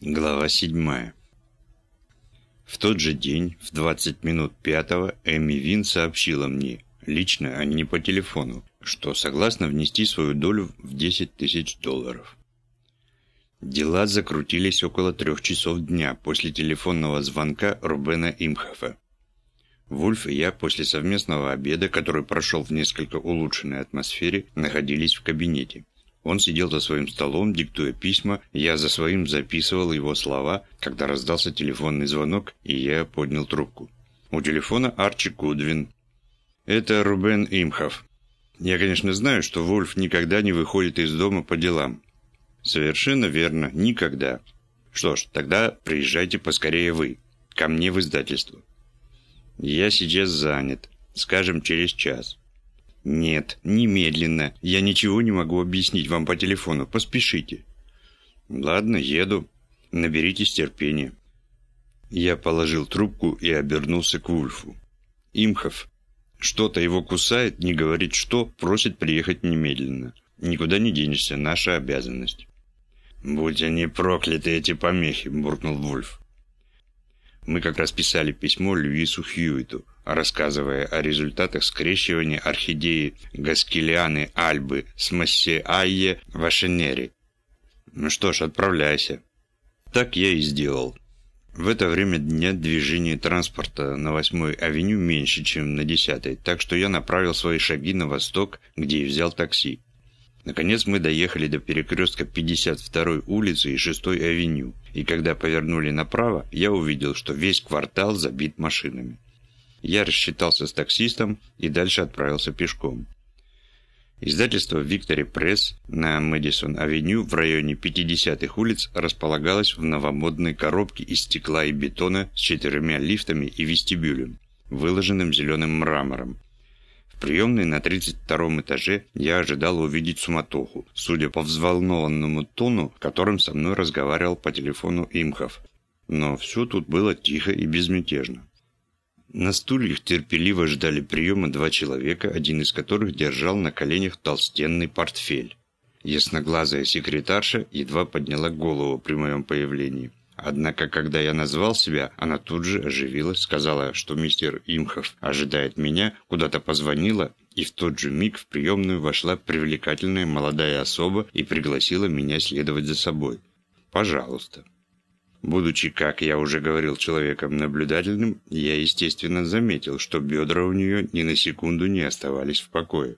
Глава 7. В тот же день, в 20 минут пятого, Эми Вин сообщила мне, лично, а не по телефону, что согласна внести свою долю в 10 тысяч долларов. Дела закрутились около трех часов дня после телефонного звонка Рубена Имхофа. Вульф и я после совместного обеда, который прошел в несколько улучшенной атмосфере, находились в кабинете. Он сидел за своим столом, диктуя письма, я за своим записывал его слова, когда раздался телефонный звонок, и я поднял трубку. У телефона Арчи Кудвин. «Это Рубен Имхов. Я, конечно, знаю, что Вольф никогда не выходит из дома по делам». «Совершенно верно, никогда. Что ж, тогда приезжайте поскорее вы, ко мне в издательство». «Я сейчас занят. Скажем, через час». «Нет, немедленно. Я ничего не могу объяснить вам по телефону. Поспешите». «Ладно, еду. Наберитесь терпения». Я положил трубку и обернулся к Вульфу. «Имхов. Что-то его кусает, не говорит что, просит приехать немедленно. Никуда не денешься, наша обязанность». «Будь они прокляты, эти помехи», – буркнул Вульф. Мы как раз писали письмо Льюису Хьюиту, рассказывая о результатах скрещивания орхидеи Гаскелианы Альбы с Массеайе Вашенери. Ну что ж, отправляйся. Так я и сделал. В это время дня движение транспорта на 8-й авеню меньше, чем на 10-й, так что я направил свои шаги на восток, где и взял такси. Наконец мы доехали до перекрестка 52-й улицы и 6-й авеню, и когда повернули направо, я увидел, что весь квартал забит машинами. Я рассчитался с таксистом и дальше отправился пешком. Издательство «Виктори Пресс» на Мэдисон-авеню в районе 50-х улиц располагалось в новомодной коробке из стекла и бетона с четырьмя лифтами и вестибюлем, выложенным зеленым мрамором, в приемной на 32 этаже я ожидал увидеть суматоху, судя по взволнованному тону, которым со мной разговаривал по телефону Имхов. Но все тут было тихо и безмятежно. На стульях терпеливо ждали приема два человека, один из которых держал на коленях толстенный портфель. Ясноглазая секретарша едва подняла голову при моем появлении. Однако, когда я назвал себя, она тут же оживилась, сказала, что мистер Имхов ожидает меня, куда-то позвонила, и в тот же миг в приемную вошла привлекательная молодая особа и пригласила меня следовать за собой. «Пожалуйста». Будучи, как я уже говорил, человеком наблюдательным, я, естественно, заметил, что бедра у нее ни на секунду не оставались в покое.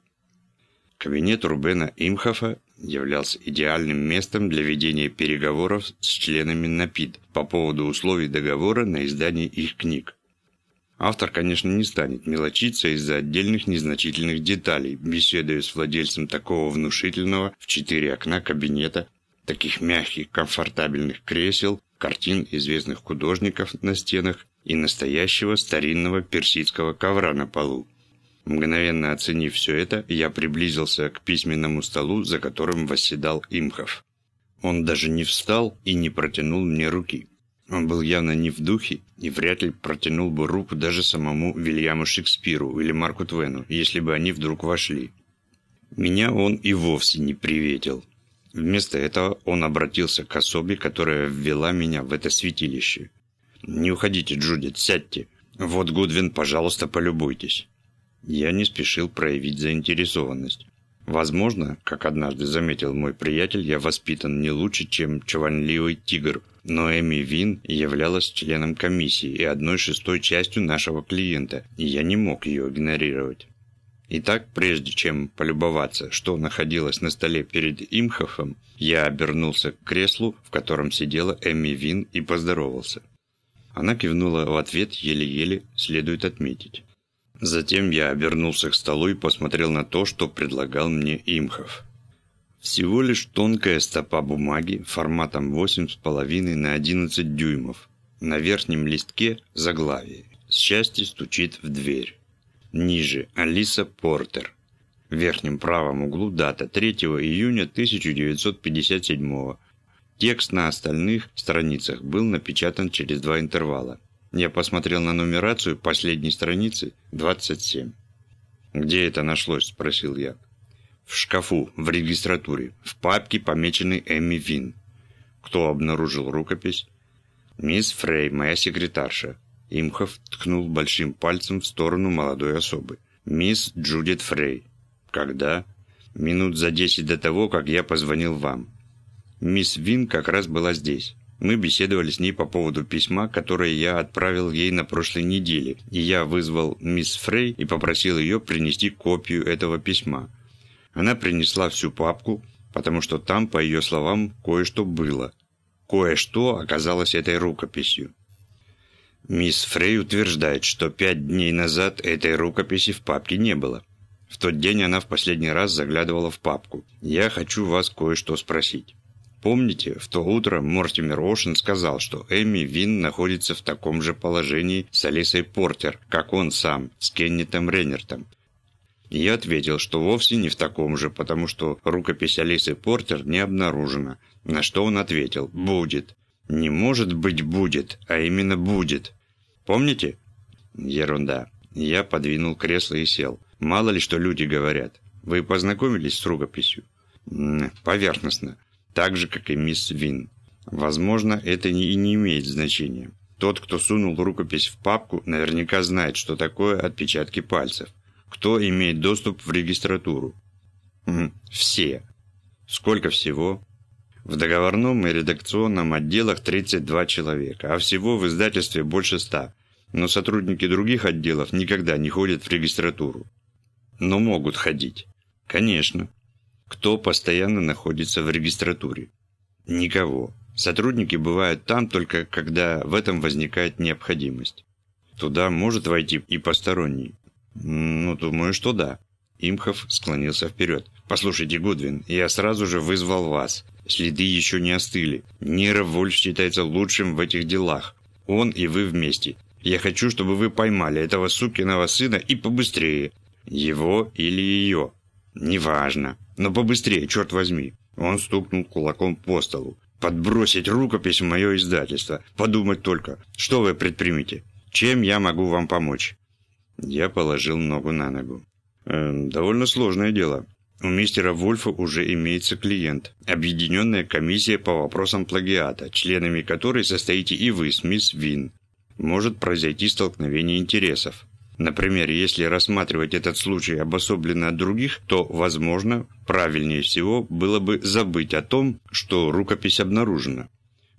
Кабинет Рубена Имхофа являлся идеальным местом для ведения переговоров с членами НАПИД по поводу условий договора на издание их книг. Автор, конечно, не станет мелочиться из-за отдельных незначительных деталей, беседуя с владельцем такого внушительного в четыре окна кабинета, таких мягких, комфортабельных кресел, картин известных художников на стенах и настоящего старинного персидского ковра на полу. Мгновенно оценив все это, я приблизился к письменному столу, за которым восседал Имхов. Он даже не встал и не протянул мне руки. Он был явно не в духе и вряд ли протянул бы руку даже самому Вильяму Шекспиру или Марку Твену, если бы они вдруг вошли. Меня он и вовсе не приветил. Вместо этого он обратился к особе, которая ввела меня в это святилище. «Не уходите, Джудит, сядьте. Вот Гудвин, пожалуйста, полюбуйтесь». Я не спешил проявить заинтересованность. Возможно, как однажды заметил мой приятель, я воспитан не лучше, чем чванливый тигр, но Эми Вин являлась членом комиссии и одной шестой частью нашего клиента, и я не мог ее игнорировать. Итак, прежде чем полюбоваться, что находилось на столе перед Имхофом, я обернулся к креслу, в котором сидела Эми Вин, и поздоровался. Она кивнула в ответ еле-еле, следует отметить. Затем я обернулся к столу и посмотрел на то, что предлагал мне Имхов. Всего лишь тонкая стопа бумаги форматом 8,5 на 11 дюймов. На верхнем листке заглавие. Счастье стучит в дверь. Ниже Алиса Портер. В верхнем правом углу дата 3 июня 1957 Текст на остальных страницах был напечатан через два интервала. Я посмотрел на нумерацию последней страницы 27. «Где это нашлось?» – спросил я. «В шкафу, в регистратуре, в папке, помеченной Эмми Вин». Кто обнаружил рукопись? Мисс Фрей, моя секретарша. Имхов ткнул большим пальцем в сторону молодой особы. Мисс Джудит Фрей. Когда? Минут за десять до того, как я позвонил вам. Мисс Вин как раз была здесь. Мы беседовали с ней по поводу письма, которое я отправил ей на прошлой неделе, и я вызвал мисс Фрей и попросил ее принести копию этого письма. Она принесла всю папку, потому что там, по ее словам, кое-что было. Кое-что оказалось этой рукописью. Мисс Фрей утверждает, что пять дней назад этой рукописи в папке не было. В тот день она в последний раз заглядывала в папку. Я хочу вас кое-что спросить. Помните, в то утро Мортимер Ошен сказал, что Эми Вин находится в таком же положении с Алисой Портер, как он сам, с Кеннетом Реннертом. Я ответил, что вовсе не в таком же, потому что рукопись Алисы Портер не обнаружена. На что он ответил «Будет». Не может быть «будет», а именно «будет». Помните? Ерунда. Я подвинул кресло и сел. Мало ли что люди говорят. Вы познакомились с рукописью? Поверхностно так же, как и мисс Вин. Возможно, это и не имеет значения. Тот, кто сунул рукопись в папку, наверняка знает, что такое отпечатки пальцев. Кто имеет доступ в регистратуру? Все. Сколько всего? В договорном и редакционном отделах 32 человека, а всего в издательстве больше 100. Но сотрудники других отделов никогда не ходят в регистратуру. Но могут ходить. Конечно кто постоянно находится в регистратуре. Никого. Сотрудники бывают там только когда в этом возникает необходимость. Туда может войти и посторонний. Ну, думаю, что да. Имхов склонился вперед. «Послушайте, Гудвин, я сразу же вызвал вас. Следы еще не остыли. Нира Вольф считается лучшим в этих делах. Он и вы вместе. Я хочу, чтобы вы поймали этого сукиного сына и побыстрее. Его или ее. Неважно. Но побыстрее, черт возьми. Он стукнул кулаком по столу. Подбросить рукопись в мое издательство. Подумать только, что вы предпримете? Чем я могу вам помочь? Я положил ногу на ногу. Э, довольно сложное дело. У мистера Вольфа уже имеется клиент. Объединенная комиссия по вопросам плагиата, членами которой состоите и вы с мисс Вин. Может произойти столкновение интересов. Например, если рассматривать этот случай обособленно от других, то, возможно, правильнее всего было бы забыть о том, что рукопись обнаружена,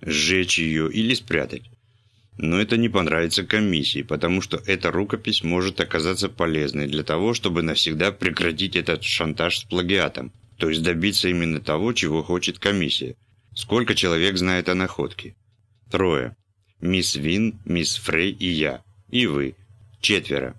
сжечь ее или спрятать. Но это не понравится комиссии, потому что эта рукопись может оказаться полезной для того, чтобы навсегда прекратить этот шантаж с плагиатом, то есть добиться именно того, чего хочет комиссия. Сколько человек знает о находке? Трое. Мисс Вин, мисс Фрей и я. И вы. Четверо.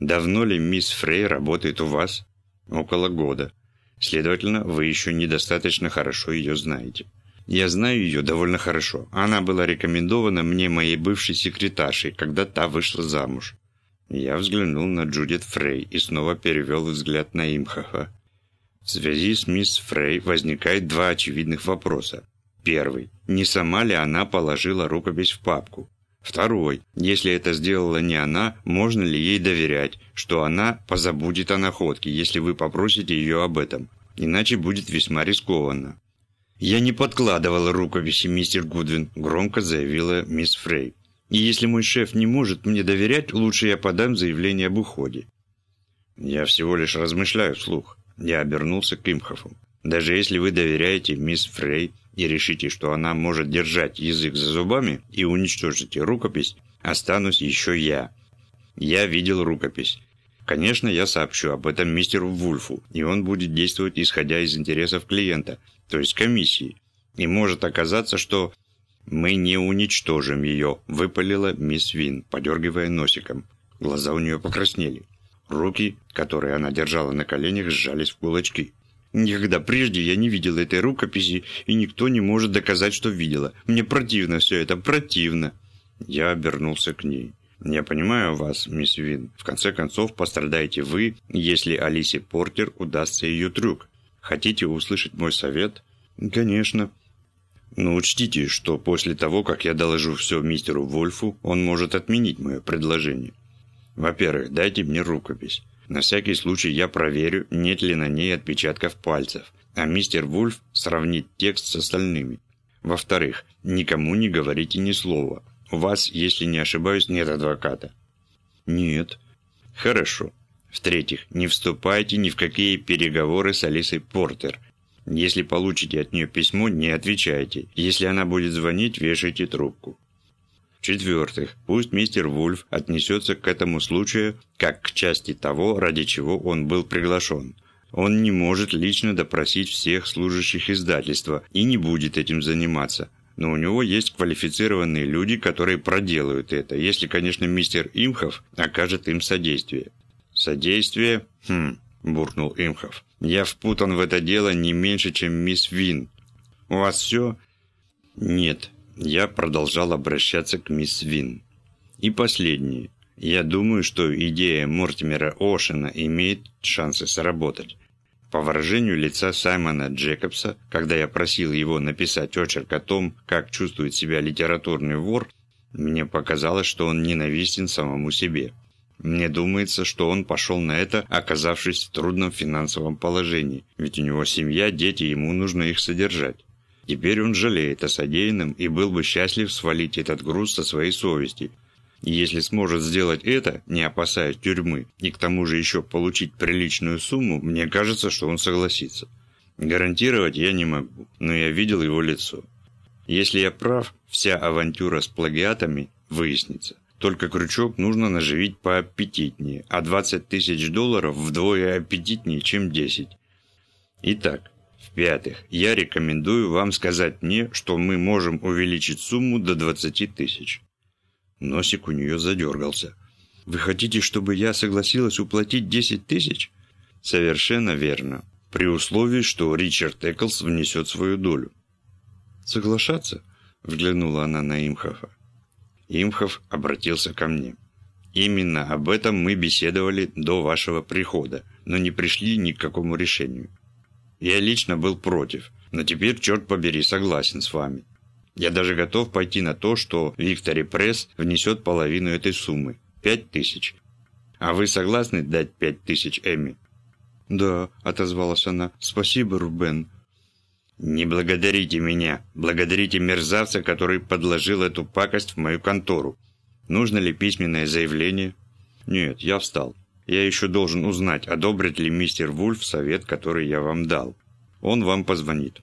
Давно ли мисс Фрей работает у вас? Около года. Следовательно, вы еще недостаточно хорошо ее знаете. Я знаю ее довольно хорошо. Она была рекомендована мне моей бывшей секретаршей, когда та вышла замуж. Я взглянул на Джудит Фрей и снова перевел взгляд на Имхаха. В связи с мисс Фрей возникает два очевидных вопроса. Первый. Не сама ли она положила рукопись в папку? Второй. Если это сделала не она, можно ли ей доверять, что она позабудет о находке, если вы попросите ее об этом? Иначе будет весьма рискованно. «Я не подкладывала рукописи, мистер Гудвин», – громко заявила мисс Фрей. «И если мой шеф не может мне доверять, лучше я подам заявление об уходе». «Я всего лишь размышляю вслух». Я обернулся к Имхофу. «Даже если вы доверяете мисс Фрей, и решите, что она может держать язык за зубами и уничтожите рукопись, останусь еще я. Я видел рукопись. Конечно, я сообщу об этом мистеру Вульфу, и он будет действовать исходя из интересов клиента, то есть комиссии. И может оказаться, что мы не уничтожим ее, выпалила мисс Вин, подергивая носиком. Глаза у нее покраснели. Руки, которые она держала на коленях, сжались в кулачки. Никогда прежде я не видела этой рукописи, и никто не может доказать, что видела. Мне противно все это, противно. Я обернулся к ней. «Я понимаю вас, мисс Вин. В конце концов, пострадаете вы, если Алисе Портер удастся ее трюк. Хотите услышать мой совет?» «Конечно». «Но учтите, что после того, как я доложу все мистеру Вольфу, он может отменить мое предложение. Во-первых, дайте мне рукопись. На всякий случай я проверю, нет ли на ней отпечатков пальцев, а мистер Вульф сравнит текст с остальными. Во-вторых, никому не говорите ни слова. У вас, если не ошибаюсь, нет адвоката. Нет. Хорошо. В-третьих, не вступайте ни в какие переговоры с Алисой Портер. Если получите от нее письмо, не отвечайте. Если она будет звонить, вешайте трубку. В-четвертых, пусть мистер Вульф отнесется к этому случаю как к части того, ради чего он был приглашен. Он не может лично допросить всех служащих издательства и не будет этим заниматься. Но у него есть квалифицированные люди, которые проделают это, если, конечно, мистер Имхов окажет им содействие. Содействие? Хм, буркнул Имхов. Я впутан в это дело не меньше, чем мисс Вин. У вас все? Нет. Я продолжал обращаться к мисс Вин. И последнее. Я думаю, что идея Мортимера Ошена имеет шансы сработать. По выражению лица Саймона Джекобса, когда я просил его написать очерк о том, как чувствует себя литературный вор, мне показалось, что он ненавистен самому себе. Мне думается, что он пошел на это, оказавшись в трудном финансовом положении, ведь у него семья, дети, ему нужно их содержать. Теперь он жалеет о содеянном и был бы счастлив свалить этот груз со своей совести, если сможет сделать это, не опасаясь тюрьмы, и к тому же еще получить приличную сумму, мне кажется, что он согласится. Гарантировать я не могу, но я видел его лицо. Если я прав, вся авантюра с плагиатами выяснится. Только крючок нужно наживить поаппетитнее, а 20 тысяч долларов вдвое аппетитнее, чем 10. Итак, в-пятых, я рекомендую вам сказать мне, что мы можем увеличить сумму до 20 тысяч. Носик у нее задергался. «Вы хотите, чтобы я согласилась уплатить 10 тысяч?» «Совершенно верно. При условии, что Ричард Эклс внесет свою долю». «Соглашаться?» – взглянула она на Имхофа. Имхов обратился ко мне. «Именно об этом мы беседовали до вашего прихода, но не пришли ни к какому решению. Я лично был против, но теперь, черт побери, согласен с вами. Я даже готов пойти на то, что Виктори Пресс внесет половину этой суммы. Пять тысяч. А вы согласны дать пять тысяч Эми? Да, отозвалась она. Спасибо, Рубен. Не благодарите меня. Благодарите мерзавца, который подложил эту пакость в мою контору. Нужно ли письменное заявление? Нет, я встал. Я еще должен узнать, одобрит ли мистер Вульф совет, который я вам дал. Он вам позвонит.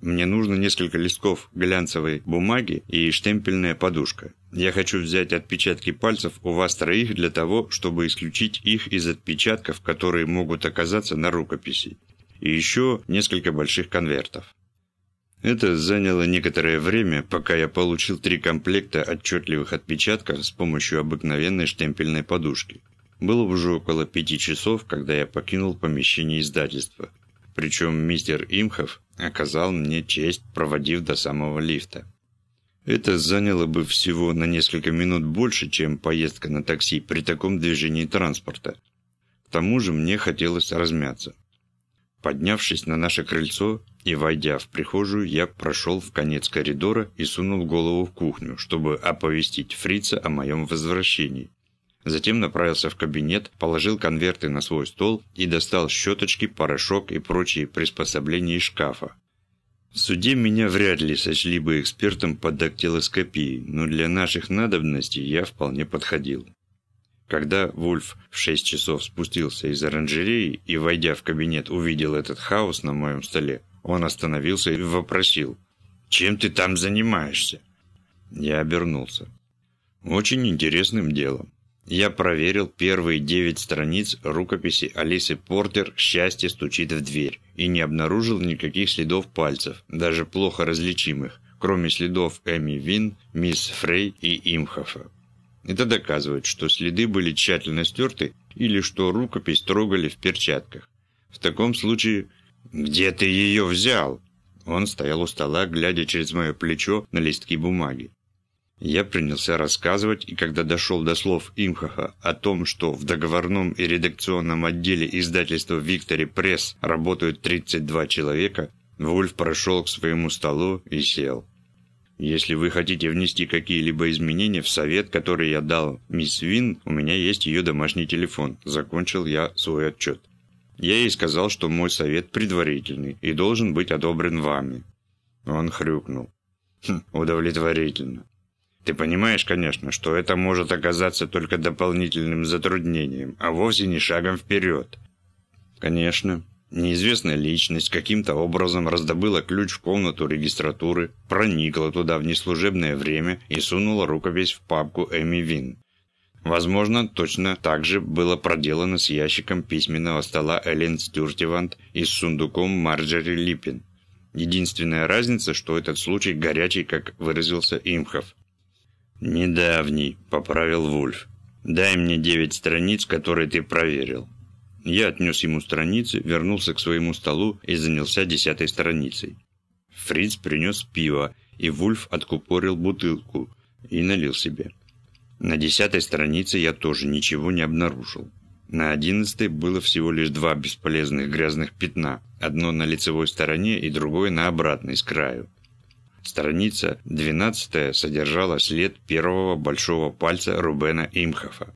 Мне нужно несколько листков глянцевой бумаги и штемпельная подушка. Я хочу взять отпечатки пальцев у вас троих для того, чтобы исключить их из отпечатков, которые могут оказаться на рукописи. И еще несколько больших конвертов. Это заняло некоторое время, пока я получил три комплекта отчетливых отпечатков с помощью обыкновенной штемпельной подушки. Было уже около пяти часов, когда я покинул помещение издательства. Причем мистер Имхов оказал мне честь, проводив до самого лифта. Это заняло бы всего на несколько минут больше, чем поездка на такси при таком движении транспорта. К тому же мне хотелось размяться. Поднявшись на наше крыльцо и войдя в прихожую, я прошел в конец коридора и сунул голову в кухню, чтобы оповестить фрица о моем возвращении. Затем направился в кабинет, положил конверты на свой стол и достал щеточки, порошок и прочие приспособления из шкафа. В суде меня вряд ли сочли бы экспертом по дактилоскопии, но для наших надобностей я вполне подходил. Когда Вульф в шесть часов спустился из оранжереи и, войдя в кабинет, увидел этот хаос на моем столе, он остановился и вопросил, «Чем ты там занимаешься?» Я обернулся. «Очень интересным делом. Я проверил первые девять страниц рукописи Алисы Портер «Счастье стучит в дверь» и не обнаружил никаких следов пальцев, даже плохо различимых, кроме следов Эми Вин, мисс Фрей и Имхофа. Это доказывает, что следы были тщательно стерты или что рукопись трогали в перчатках. В таком случае, где ты ее взял? Он стоял у стола, глядя через мое плечо на листки бумаги. Я принялся рассказывать, и когда дошел до слов Имхаха о том, что в договорном и редакционном отделе издательства «Виктори Пресс» работают 32 человека, Вульф прошел к своему столу и сел. «Если вы хотите внести какие-либо изменения в совет, который я дал мисс Вин, у меня есть ее домашний телефон», – закончил я свой отчет. Я ей сказал, что мой совет предварительный и должен быть одобрен вами. Он хрюкнул. Хм, удовлетворительно. Ты понимаешь, конечно, что это может оказаться только дополнительным затруднением, а вовсе не шагом вперед. Конечно. Неизвестная личность каким-то образом раздобыла ключ в комнату регистратуры, проникла туда в неслужебное время и сунула рукопись в папку Эми Вин. Возможно, точно так же было проделано с ящиком письменного стола Эллен Стюртивант и с сундуком Марджери Липпин. Единственная разница, что этот случай горячий, как выразился Имхов. «Недавний», — поправил Вульф. «Дай мне девять страниц, которые ты проверил». Я отнес ему страницы, вернулся к своему столу и занялся десятой страницей. Фриц принес пиво, и Вульф откупорил бутылку и налил себе. На десятой странице я тоже ничего не обнаружил. На одиннадцатой было всего лишь два бесполезных грязных пятна, одно на лицевой стороне и другое на обратной с краю. Страница двенадцатая содержала след первого большого пальца Рубена Имхофа.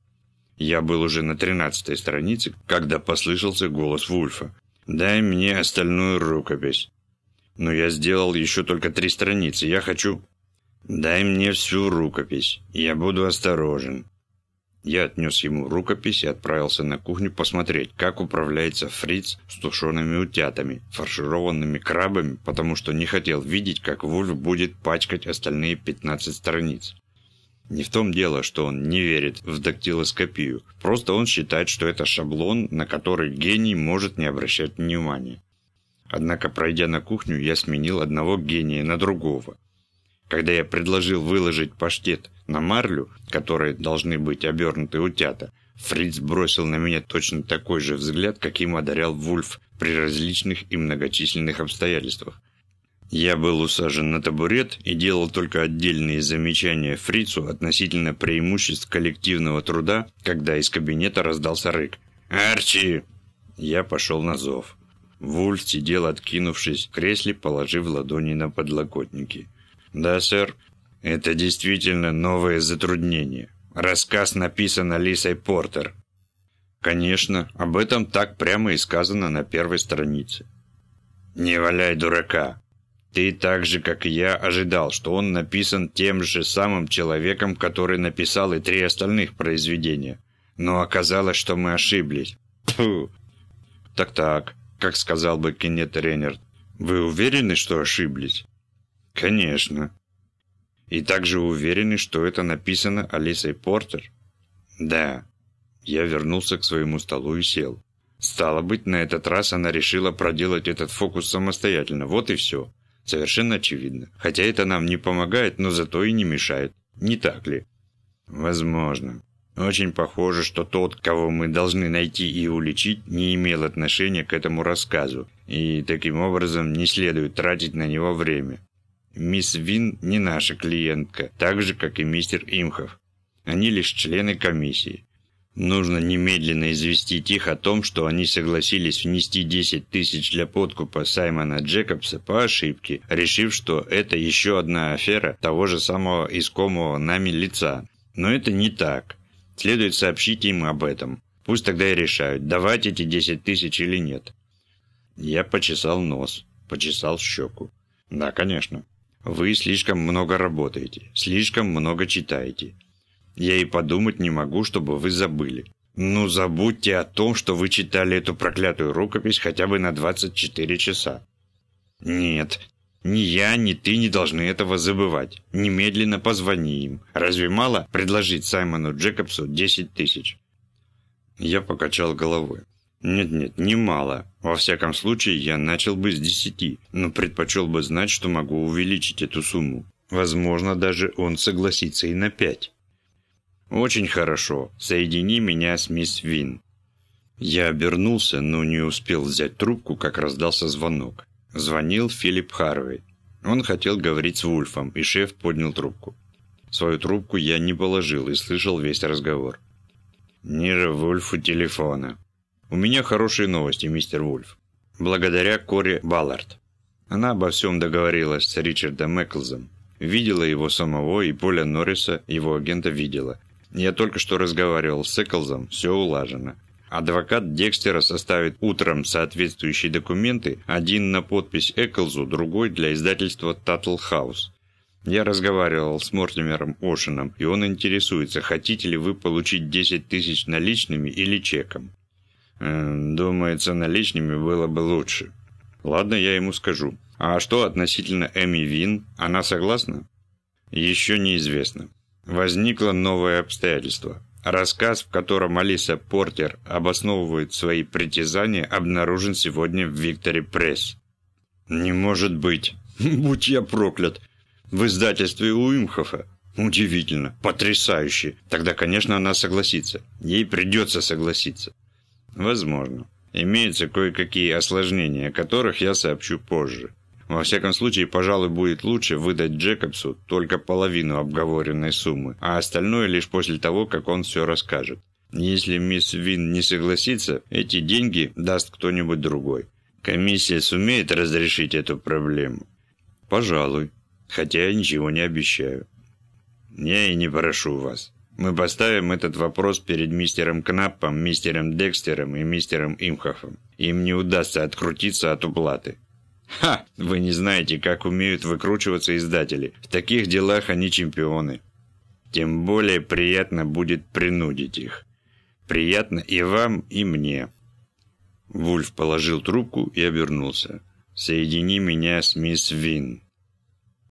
Я был уже на тринадцатой странице, когда послышался голос Вульфа. «Дай мне остальную рукопись». «Но я сделал еще только три страницы. Я хочу...» «Дай мне всю рукопись. Я буду осторожен». Я отнес ему рукопись и отправился на кухню посмотреть, как управляется фриц с тушеными утятами, фаршированными крабами, потому что не хотел видеть, как Вульф будет пачкать остальные 15 страниц. Не в том дело, что он не верит в дактилоскопию, просто он считает, что это шаблон, на который гений может не обращать внимания. Однако, пройдя на кухню, я сменил одного гения на другого. Когда я предложил выложить паштет на марлю, которой должны быть обернуты утята, Фриц бросил на меня точно такой же взгляд, каким одарял Вульф при различных и многочисленных обстоятельствах. Я был усажен на табурет и делал только отдельные замечания Фрицу относительно преимуществ коллективного труда, когда из кабинета раздался рык. «Арчи!» Я пошел на зов. Вульф сидел, откинувшись в кресле, положив ладони на подлокотники. «Да, сэр. Это действительно новое затруднение. Рассказ написан Алисой Портер». «Конечно, об этом так прямо и сказано на первой странице». «Не валяй дурака. Ты так же, как и я, ожидал, что он написан тем же самым человеком, который написал и три остальных произведения. Но оказалось, что мы ошиблись. Тьфу. Так-так, как сказал бы Кеннет Рейнерд. Вы уверены, что ошиблись? Конечно. И также уверены, что это написано Алисой Портер? Да. Я вернулся к своему столу и сел. Стало быть, на этот раз она решила проделать этот фокус самостоятельно. Вот и все. Совершенно очевидно. Хотя это нам не помогает, но зато и не мешает. Не так ли? Возможно. Очень похоже, что тот, кого мы должны найти и уличить, не имел отношения к этому рассказу, и таким образом не следует тратить на него время. Мисс Вин не наша клиентка, так же, как и мистер Имхов. Они лишь члены комиссии. Нужно немедленно известить их о том, что они согласились внести 10 тысяч для подкупа Саймона Джекобса по ошибке, решив, что это еще одна афера того же самого искомого нами лица. Но это не так. Следует сообщить им об этом. Пусть тогда и решают, давать эти 10 тысяч или нет. Я почесал нос, почесал щеку. Да, конечно. Вы слишком много работаете, слишком много читаете. Я и подумать не могу, чтобы вы забыли. Ну, забудьте о том, что вы читали эту проклятую рукопись хотя бы на 24 часа. Нет, ни я, ни ты не должны этого забывать. Немедленно позвони им. Разве мало предложить Саймону Джекобсу 10 тысяч? Я покачал головой. Нет-нет, не мало. Во всяком случае, я начал бы с десяти, но предпочел бы знать, что могу увеличить эту сумму. Возможно, даже он согласится и на пять. «Очень хорошо. Соедини меня с мисс Вин». Я обернулся, но не успел взять трубку, как раздался звонок. Звонил Филипп Харвей. Он хотел говорить с Вульфом, и шеф поднял трубку. Свою трубку я не положил и слышал весь разговор. «Ниже Вульфу телефона». «У меня хорошие новости, мистер Вульф. Благодаря Коре Баллард. Она обо всем договорилась с Ричардом Эклзом. Видела его самого, и Поля Норриса, его агента, видела. Я только что разговаривал с Эклзом, все улажено. Адвокат Декстера составит утром соответствующие документы, один на подпись Эклзу, другой для издательства Таттл Хаус. Я разговаривал с Мортимером Ошином, и он интересуется, хотите ли вы получить 10 тысяч наличными или чеком. Думается, наличными было бы лучше. Ладно, я ему скажу. А что относительно Эми Вин? Она согласна? Еще неизвестно. Возникло новое обстоятельство. Рассказ, в котором Алиса Портер обосновывает свои притязания, обнаружен сегодня в Викторе Пресс. Не может быть. Будь я проклят. В издательстве Уимхофа. Удивительно. Потрясающе. Тогда, конечно, она согласится. Ей придется согласиться. Возможно. Имеются кое-какие осложнения, о которых я сообщу позже. Во всяком случае, пожалуй, будет лучше выдать Джекобсу только половину обговоренной суммы, а остальное лишь после того, как он все расскажет. Если мисс Вин не согласится, эти деньги даст кто-нибудь другой. Комиссия сумеет разрешить эту проблему? Пожалуй. Хотя я ничего не обещаю. Я и не прошу вас. Мы поставим этот вопрос перед мистером Кнаппом, мистером Декстером и мистером Имхофом. Им не удастся открутиться от уплаты. Ха! Вы не знаете, как умеют выкручиваться издатели. В таких делах они чемпионы. Тем более приятно будет принудить их. Приятно и вам, и мне. Вульф положил трубку и обернулся. «Соедини меня с мисс Вин».